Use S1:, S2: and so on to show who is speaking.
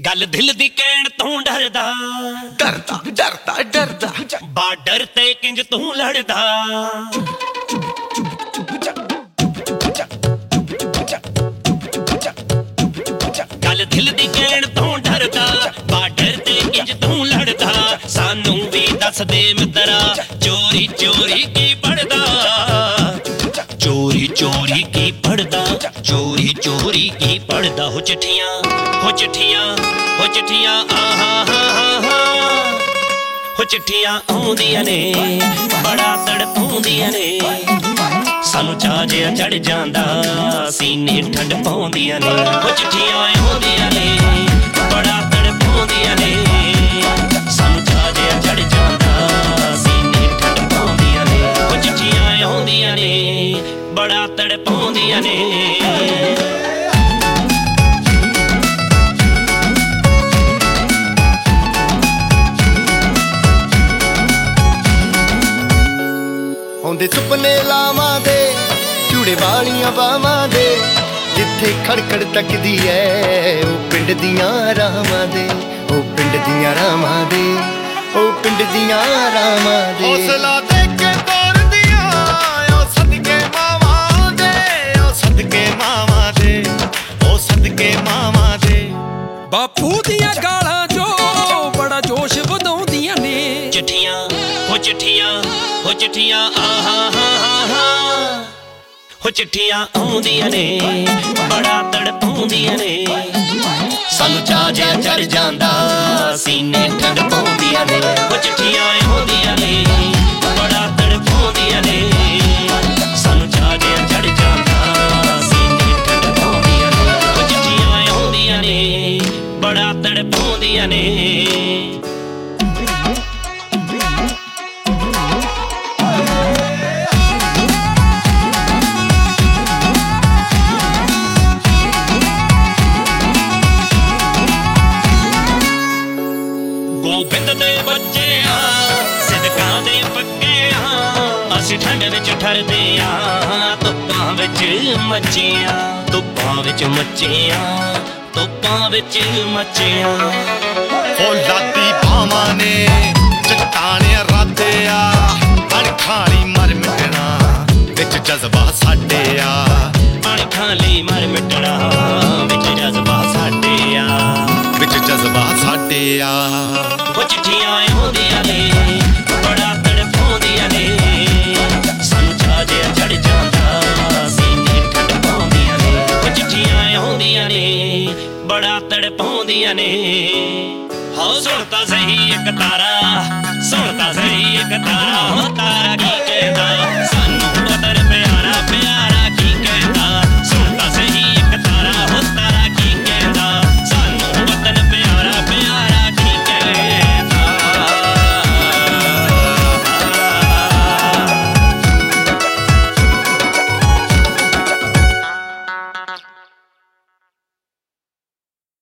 S1: ਗੱਲ ਦਿਲ ਦੀ ਕਹਿਣ ਤੋਂ ਡਰਦਾ।
S2: ਡਰਦਾ ਡਰਦਾ ਡਰਦਾ
S1: ਬਾਰਡਰ ਤੇ ਕਿੰਜ ਤੂੰ ਲੜਦਾ। ਗੱਲ ਦਿਲ ਦੀ ਕਹਿਣ ਤੋਂ ਡਰਦਾ। ਬਾਰਡਰ ਤੇ ਕਿੰਜ ਤੂੰ ਲੜਦਾ। ਸਾਨੂੰ ਵੀ ਦੱਸ ਦੇ ਮਿੱਤਰਾ ਚੋਰੀ ਚੋਰੀ ਕੀ ਚੋਰੀ ਕੀ ਪੜਦਾ? ਚੋਰੀ ਚੋਰੀ ਕੀ ਪੜਦਾ? ਹੋ ਚਿੱਠੀਆਂ ਹੋ ਚਿੱਠੀਆਂ ਹੋ ਚਿੱਠੀਆਂ ਆਹਾ ਹਾ ਹਾ, ਹੋ ਚਿੱਠੀਆਂ ਆਉਂਦੀਆਂ ਨੇ, ਬੜਾ ਤੜਪਾਉਂਦੀਆਂ ਨੇ। ਸਾਨੂੰ ਚਾਹ ਜਿਹਾ ਚੜ ਜਾਂਦਾ, ਸੀਨੇ ਠੰਡ ਪਾਉਂਦੀਆਂ ਨੇ। ਹੋ ਚਿੱਠੀਆਂ ਆਉਂਦੀਆਂ ਨੇ। ਨੇ।
S2: ਹੁੰਦੇ ਸੁਪਨੇ ਲਾਵਾਂ ਦੇ ਚੂੜੇ ਵਾਲੀਆਂ ਬਾਵਾਂ ਦੇ ਜਿੱਥੇ ਖੜਖੜ ਤੱਕਦੀ ਐ ਉਹ ਪਿੰਡ ਦੀਆਂ ਰਾਵਾਂ ਦੇ ਉਹ ਪਿੰਡ ਦੀਆਂ ਰਾਵਾਂ ਦੇ ਉਹ ਪਿੰਡ ਦੀਆਂ ਰਾਵਾਂ ਦੇ।
S3: ਹੌਸਲਾ
S4: ਬਾਪੂ ਦੀਆਂ ਗਾਲਾਂ ਜੋ ਬੜਾ ਜੋਸ਼ ਵਧਾਉਂਦੀਆਂ ਨੇ।
S1: ਚਿੱਠੀਆਂ, ਹੋ ਚਿੱਠੀਆਂ ਹੋ ਚਿੱਠੀਆਂ ਆਹਾ ਹੋ ਚਿੱਠੀਆਂ ਆਉਂਦੀਆਂ ਨੇ, ਬੜਾ ਤੜਪਾਉਂਦੀਆਂ ਨੇ। ਸਾਨੂੰ ਚਾਹ ਜਿਹਾ ਚੜ ਜਾਂਦਾ, ਸੀਨੇ ਠੰਡ ਪਾਉਂਦੀਆਂ ਨੇ। ਹੋ ਚਿੱਠੀਆਂ ਆਉਂਦੀਆਂ ਨੇ। ਤੜਪਾਉਂਦੀਆਂ ਨੇ। ਗੋਬਿੰਦ ਦੇ ਬੱਚੇ ਆ ਸਿਦਕਾਂ ਦੇ ਪੱਕੇ ਆ ਅਸੀਂ ਠੰਡ ਵਿੱਚ ਠਰਦੇ ਆ, ਧੁੱਪਾਂ ਵਿੱਚ ਮੱਚੀਆਂ, ਧੁੱਪਾਂ ਵਿੱਚ ਮੱਚੀਆਂ, ਧੁੱਪਾਂ ਵਿੱਚ ਮੱਚੀਆਂ।
S3: ਉਹ ਲਾਤੀ ਬਾਵਾਂ ਨੇ ਚਟਾਣੇ ਰਾਤੇ ਆ ਅਣਖਾਂ ਲਈ ਮਰ ਮਿਟਣਾ ਵਿੱਚ ਜਜ਼ਬਾ ਸਾਡੇ ਆ
S1: ਅਣਖਾਂ ਲਈ ਮਰ ਮਿਟਣਾ ਵਿੱਚ ਜਜ਼ਬਾ ਸਾਡੇ ਆ
S3: ਵਿੱਚ ਜਜ਼ਬਾ ਸਾਡੇ ਆ
S1: ਉਹ ਚਿੱਠੀਆਂ ਆਉਂਦੀਆਂ ਨੇ ਬੜਾ ਤੜਪਾਉਂਦੀਆਂ ਨੇ। ਸਾਨੂੰ ਚਾਹ ਜਿਹਾ ਚੜ ਜਾਂਦਾ ਸੀਨੇ ਠੰਡ ਪਾਉਂਦੀਆਂ ਨੇ। ਉਹ ਚਿੱਠੀਆਂ ਆਉਂਦੀਆਂ ਨੇ ਬੜਾ ਤੜਪਾਉਂਦੀਆਂ ਨੇ। ਹੋ ਸੁਣ ਸਹੀ ਇੱਕ ਤਾਰਾ ਸੁਣਤਾ ਸਹੀ ਇੱਕ ਤਾਰਾ ਹੋ ਤਾਰਾ ਕੀ ਕਹਿੰਦਾ?